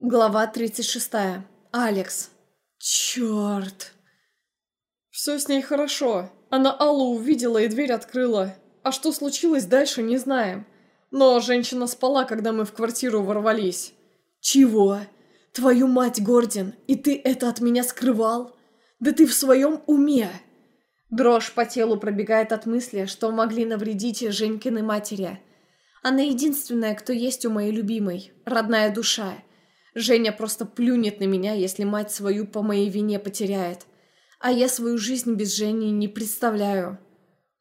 Глава 36. Алекс. Черт. Все с ней хорошо. Она Аллу увидела и дверь открыла. А что случилось дальше, не знаем. Но женщина спала, когда мы в квартиру ворвались. Чего? Твою мать, Гордин, и ты это от меня скрывал? Да ты в своем уме? Дрожь по телу пробегает от мысли, что могли навредить Женькиной матери. Она единственная, кто есть у моей любимой, родная душа. Женя просто плюнет на меня, если мать свою по моей вине потеряет. А я свою жизнь без Жени не представляю.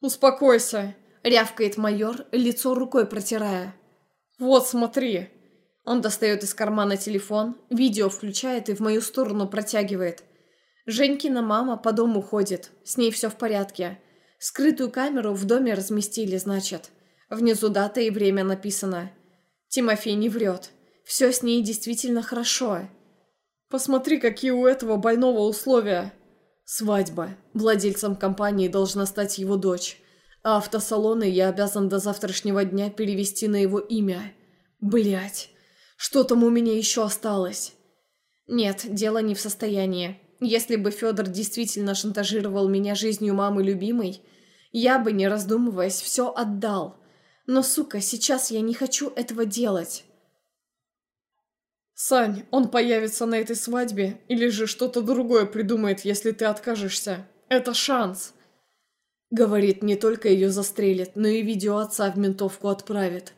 «Успокойся», — рявкает майор, лицо рукой протирая. «Вот, смотри». Он достает из кармана телефон, видео включает и в мою сторону протягивает. Женькина мама по дому ходит, с ней все в порядке. Скрытую камеру в доме разместили, значит. Внизу дата и время написано. Тимофей не врет. Все с ней действительно хорошо. Посмотри, какие у этого больного условия. Свадьба. Владельцем компании должна стать его дочь. А автосалоны я обязан до завтрашнего дня перевести на его имя. Блять. Что там у меня еще осталось? Нет, дело не в состоянии. Если бы Федор действительно шантажировал меня жизнью мамы любимой, я бы, не раздумываясь, все отдал. Но, сука, сейчас я не хочу этого делать. «Сань, он появится на этой свадьбе или же что-то другое придумает, если ты откажешься. Это шанс!» Говорит, не только ее застрелят, но и видео отца в ментовку отправят.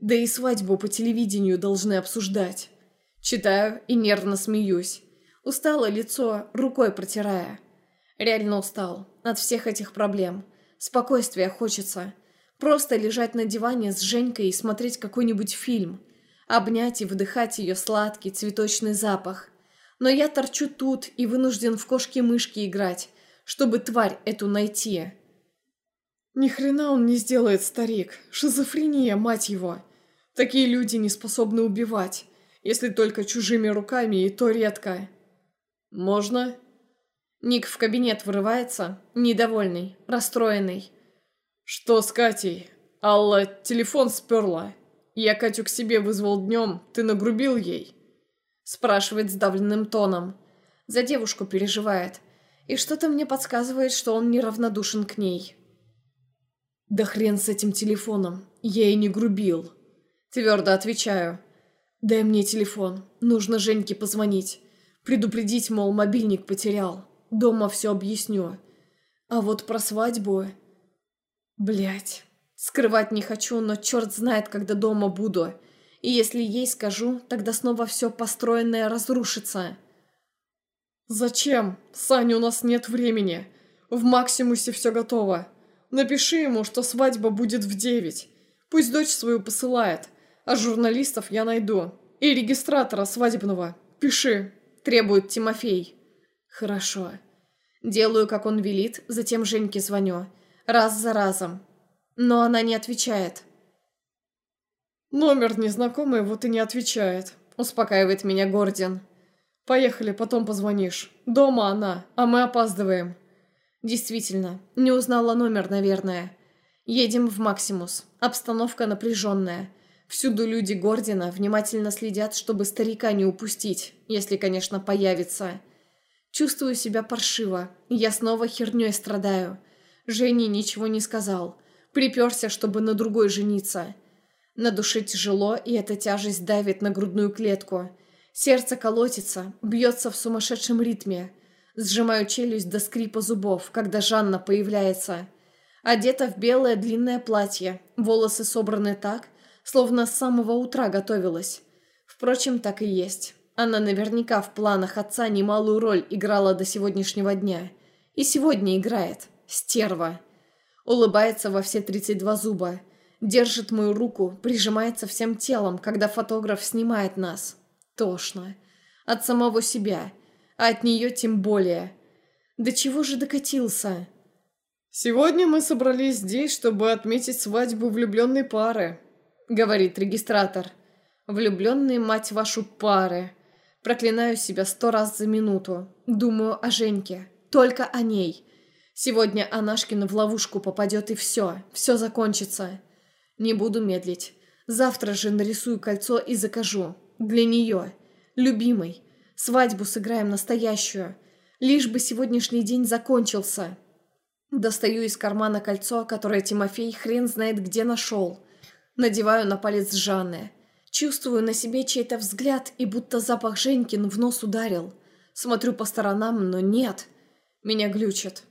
Да и свадьбу по телевидению должны обсуждать. Читаю и нервно смеюсь. Устало лицо, рукой протирая. Реально устал. От всех этих проблем. Спокойствия хочется. Просто лежать на диване с Женькой и смотреть какой-нибудь фильм – обнять и вдыхать ее сладкий цветочный запах. Но я торчу тут и вынужден в кошки-мышки играть, чтобы тварь эту найти. Ни хрена он не сделает, старик. Шизофрения, мать его. Такие люди не способны убивать, если только чужими руками, и то редко. Можно? Ник в кабинет вырывается, недовольный, расстроенный. Что с Катей? Алла телефон сперла. «Я Катю к себе вызвал днем, ты нагрубил ей?» Спрашивает сдавленным тоном. За девушку переживает. И что-то мне подсказывает, что он неравнодушен к ней. «Да хрен с этим телефоном, я и не грубил». Твердо отвечаю. «Дай мне телефон, нужно Женьке позвонить. Предупредить, мол, мобильник потерял. Дома все объясню. А вот про свадьбу... Блять. Скрывать не хочу, но черт знает, когда дома буду. И если ей скажу, тогда снова все построенное разрушится. «Зачем? Саня, у нас нет времени. В Максимусе все готово. Напиши ему, что свадьба будет в девять. Пусть дочь свою посылает, а журналистов я найду. И регистратора свадебного. Пиши», — требует Тимофей. «Хорошо». Делаю, как он велит, затем Женьке звоню. Раз за разом. Но она не отвечает. «Номер незнакомый, вот и не отвечает», — успокаивает меня Гордин. «Поехали, потом позвонишь. Дома она, а мы опаздываем». «Действительно, не узнала номер, наверное. Едем в Максимус. Обстановка напряженная. Всюду люди Гордина внимательно следят, чтобы старика не упустить, если, конечно, появится. Чувствую себя паршиво. Я снова херней страдаю. Жене ничего не сказал. Приперся, чтобы на другой жениться. На душе тяжело, и эта тяжесть давит на грудную клетку. Сердце колотится, бьется в сумасшедшем ритме. Сжимаю челюсть до скрипа зубов, когда Жанна появляется. Одета в белое длинное платье, волосы собраны так, словно с самого утра готовилась. Впрочем, так и есть. Она наверняка в планах отца немалую роль играла до сегодняшнего дня. И сегодня играет. Стерва. Улыбается во все 32 зуба. Держит мою руку, прижимается всем телом, когда фотограф снимает нас. Тошно. От самого себя. А от нее тем более. До чего же докатился? «Сегодня мы собрались здесь, чтобы отметить свадьбу влюбленной пары», — говорит регистратор. «Влюбленные, мать вашу, пары». Проклинаю себя сто раз за минуту. Думаю о Женьке. Только о ней. Сегодня Анашкин в ловушку попадет и все, все закончится. Не буду медлить. Завтра же нарисую кольцо и закажу. Для нее. Любимый. Свадьбу сыграем настоящую. Лишь бы сегодняшний день закончился. Достаю из кармана кольцо, которое Тимофей хрен знает где нашел. Надеваю на палец Жанны. Чувствую на себе чей-то взгляд, и будто запах Женькин в нос ударил. Смотрю по сторонам, но нет. Меня глючит.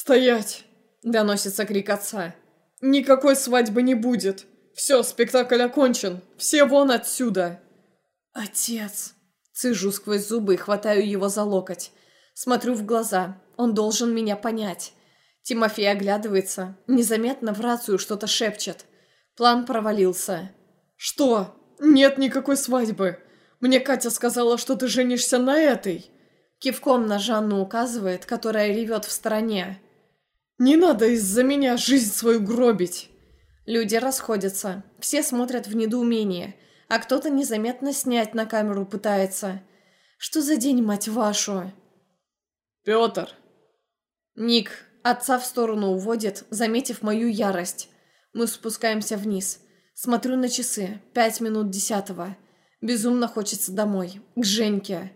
«Стоять!» – доносится крик отца. «Никакой свадьбы не будет! Все, спектакль окончен! Все вон отсюда!» «Отец!» Цыжу сквозь зубы и хватаю его за локоть. Смотрю в глаза. Он должен меня понять. Тимофей оглядывается. Незаметно в рацию что-то шепчет. План провалился. «Что? Нет никакой свадьбы. Мне Катя сказала, что ты женишься на этой». Кивком на Жанну указывает, которая ревет в стороне. «Не надо из-за меня жизнь свою гробить!» Люди расходятся. Все смотрят в недоумении, а кто-то незаметно снять на камеру пытается. Что за день, мать вашу? «Петр!» Ник отца в сторону уводит, заметив мою ярость. Мы спускаемся вниз. Смотрю на часы. Пять минут десятого. Безумно хочется домой. К Женьке.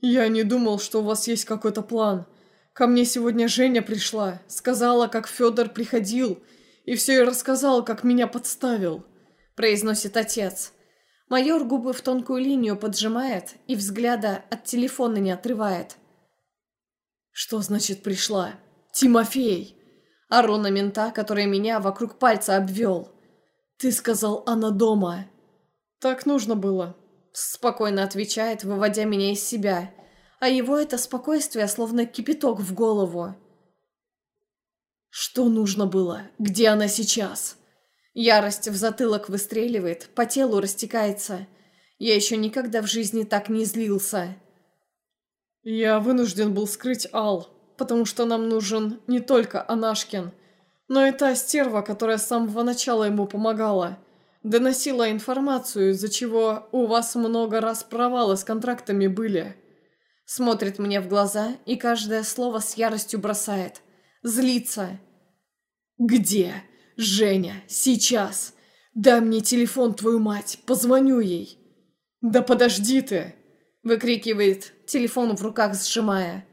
«Я не думал, что у вас есть какой-то план. Ко мне сегодня Женя пришла. Сказала, как Федор приходил. И все и рассказал, как меня подставил», — произносит отец. Майор губы в тонкую линию поджимает и взгляда от телефона не отрывает. «Что значит пришла? Тимофей!» Ору на мента, который меня вокруг пальца обвел. «Ты сказал, она дома». «Так нужно было», — спокойно отвечает, выводя меня из себя. А его это спокойствие словно кипяток в голову. «Что нужно было? Где она сейчас?» Ярость в затылок выстреливает, по телу растекается. Я еще никогда в жизни так не злился. «Я вынужден был скрыть Ал, потому что нам нужен не только Анашкин, но и та стерва, которая с самого начала ему помогала. Доносила информацию, из-за чего у вас много раз провалы с контрактами были. Смотрит мне в глаза и каждое слово с яростью бросает. Злится. «Где? Женя, сейчас! Дай мне телефон, твою мать, позвоню ей!» «Да подожди ты!» Выкрикивает, телефон в руках сжимая.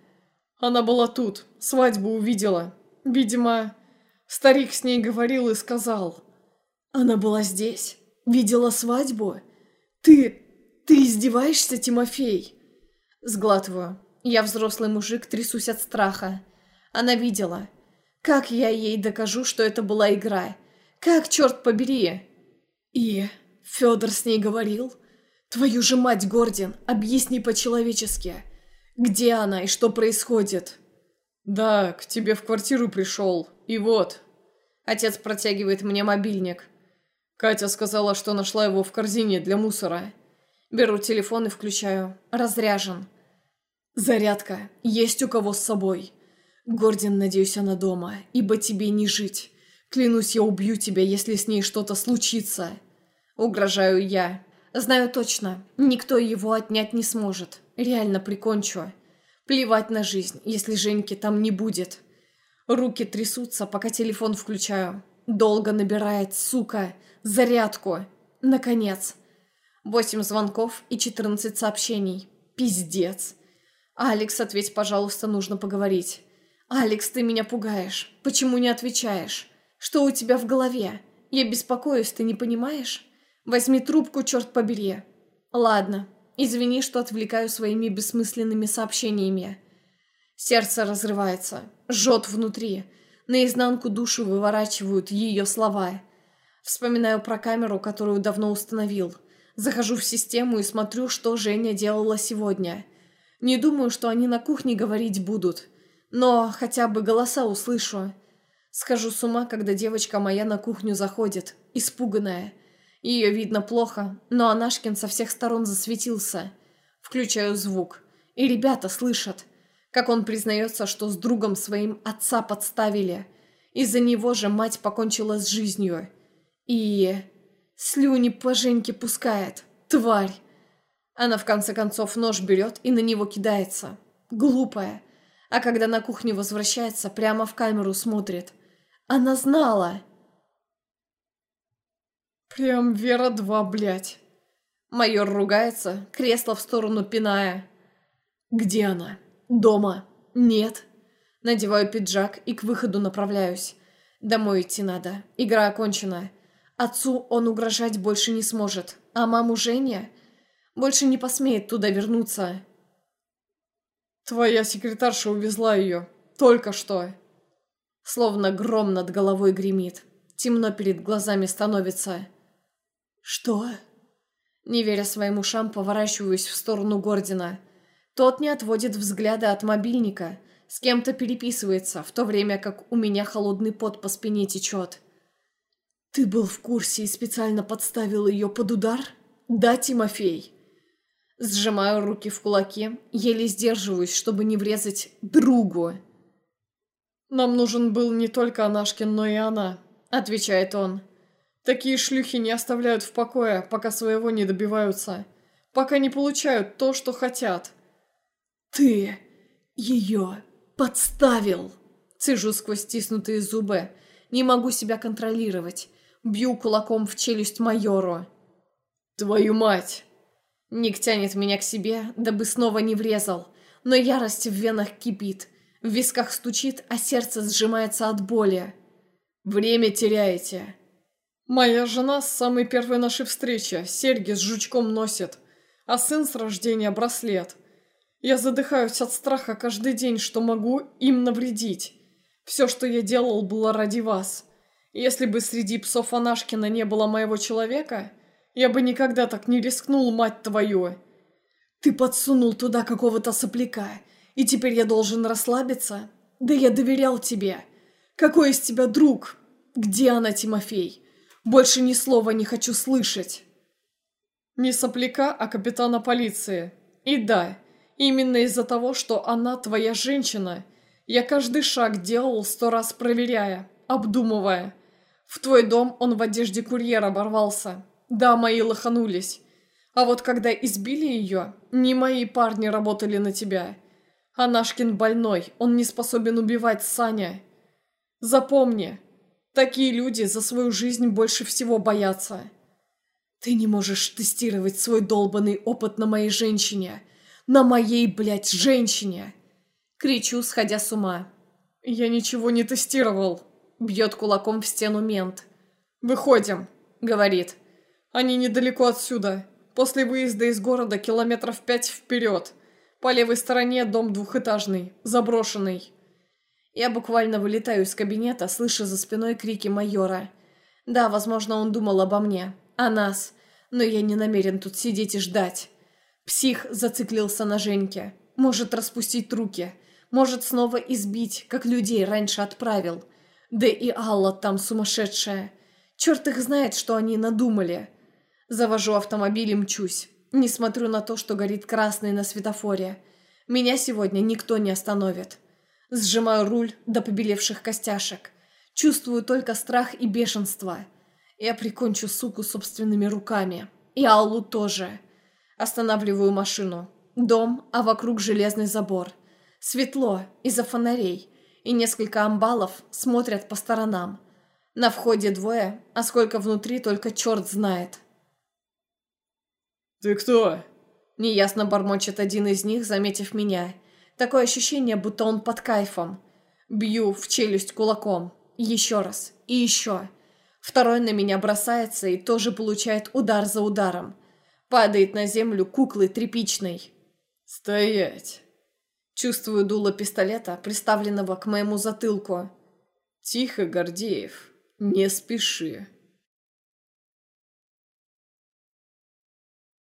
Она была тут, свадьбу увидела. Видимо, Старик с ней говорил и сказал. Она была здесь, видела свадьбу. Ты... ты издеваешься, Тимофей? Сглатываю. Я взрослый мужик, трясусь от страха. Она видела. Как я ей докажу, что это была игра? Как, черт побери? И Федор с ней говорил. Твою же мать, Гордин, объясни по-человечески. Где она и что происходит? Да, к тебе в квартиру пришел. И вот. Отец протягивает мне мобильник. Катя сказала, что нашла его в корзине для мусора. Беру телефон и включаю. Разряжен. Зарядка. Есть у кого с собой. Гордин, надеюсь, она дома, ибо тебе не жить. Клянусь, я убью тебя, если с ней что-то случится. Угрожаю я. Знаю точно, никто его отнять не сможет. Реально прикончу. Плевать на жизнь, если Женьки там не будет. Руки трясутся, пока телефон включаю. Долго набирает, сука, зарядку. Наконец. Восемь звонков и четырнадцать сообщений. Пиздец. «Алекс, ответь, пожалуйста, нужно поговорить». «Алекс, ты меня пугаешь. Почему не отвечаешь? Что у тебя в голове? Я беспокоюсь, ты не понимаешь? Возьми трубку, черт побери». «Ладно. Извини, что отвлекаю своими бессмысленными сообщениями. Сердце разрывается, жжет внутри. Наизнанку душу выворачивают ее слова. Вспоминаю про камеру, которую давно установил. Захожу в систему и смотрю, что Женя делала сегодня. Не думаю, что они на кухне говорить будут. Но хотя бы голоса услышу. Схожу с ума, когда девочка моя на кухню заходит, испуганная. Ее видно плохо, но Анашкин со всех сторон засветился. Включаю звук. И ребята слышат – как он признается, что с другом своим отца подставили. Из-за него же мать покончила с жизнью. И... Слюни по Женьке пускает. Тварь. Она в конце концов нож берет и на него кидается. Глупая. А когда на кухню возвращается, прямо в камеру смотрит. Она знала. Прям Вера 2, блядь. Майор ругается, кресло в сторону пиная. «Где она? Дома? Нет?» Надеваю пиджак и к выходу направляюсь. Домой идти надо. Игра окончена. Отцу он угрожать больше не сможет. А маму Женя больше не посмеет туда вернуться. «Твоя секретарша увезла ее. Только что». Словно гром над головой гремит. Темно перед глазами становится. «Что?» Не веря своим ушам, поворачиваюсь в сторону Гордина. Тот не отводит взгляда от мобильника, с кем-то переписывается, в то время как у меня холодный пот по спине течет. «Ты был в курсе и специально подставил ее под удар? Да, Тимофей?» Сжимаю руки в кулаки, еле сдерживаюсь, чтобы не врезать другу. «Нам нужен был не только Анашкин, но и она», — отвечает он. «Такие шлюхи не оставляют в покое, пока своего не добиваются, пока не получают то, что хотят». «Ты ее подставил!» Цежу сквозь стиснутые зубы. Не могу себя контролировать. Бью кулаком в челюсть майору. «Твою мать!» Ник тянет меня к себе, дабы снова не врезал. Но ярость в венах кипит. В висках стучит, а сердце сжимается от боли. «Время теряете!» «Моя жена с самой первой нашей встречи серьги с жучком носит, а сын с рождения браслет. Я задыхаюсь от страха каждый день, что могу им навредить. Все, что я делал, было ради вас. Если бы среди псов Анашкина не было моего человека, я бы никогда так не рискнул, мать твою. Ты подсунул туда какого-то сопляка, и теперь я должен расслабиться? Да я доверял тебе. Какой из тебя друг? Где она, Тимофей? Больше ни слова не хочу слышать. Не сопляка, а капитана полиции. И да, именно из-за того, что она твоя женщина, я каждый шаг делал сто раз проверяя, обдумывая. В твой дом он в одежде курьера оборвался. Да, мои лоханулись. А вот когда избили ее, не мои парни работали на тебя. А Нашкин больной, он не способен убивать Саня. Запомни, такие люди за свою жизнь больше всего боятся. Ты не можешь тестировать свой долбанный опыт на моей женщине. На моей, блядь, женщине. Кричу, сходя с ума. Я ничего не тестировал. Бьет кулаком в стену мент. «Выходим», — говорит. Они недалеко отсюда. После выезда из города километров пять вперед. По левой стороне дом двухэтажный, заброшенный. Я буквально вылетаю из кабинета, слыша за спиной крики майора. Да, возможно, он думал обо мне, о нас, но я не намерен тут сидеть и ждать. Псих зациклился на Женьке. Может распустить руки. Может снова избить, как людей раньше отправил. Да и Алла там сумасшедшая. Черт их знает, что они надумали. Завожу автомобиль и мчусь. Не смотрю на то, что горит красный на светофоре. Меня сегодня никто не остановит. Сжимаю руль до побелевших костяшек. Чувствую только страх и бешенство. Я прикончу суку собственными руками. И Аллу тоже. Останавливаю машину. Дом, а вокруг железный забор. Светло, из-за фонарей. И несколько амбалов смотрят по сторонам. На входе двое, а сколько внутри, только черт знает. «Ты кто?» Неясно бормочет один из них, заметив меня. Такое ощущение, будто он под кайфом. Бью в челюсть кулаком. Еще раз. И еще. Второй на меня бросается и тоже получает удар за ударом. Падает на землю куклы тряпичной. «Стоять!» Чувствую дуло пистолета, приставленного к моему затылку. «Тихо, Гордеев. Не спеши».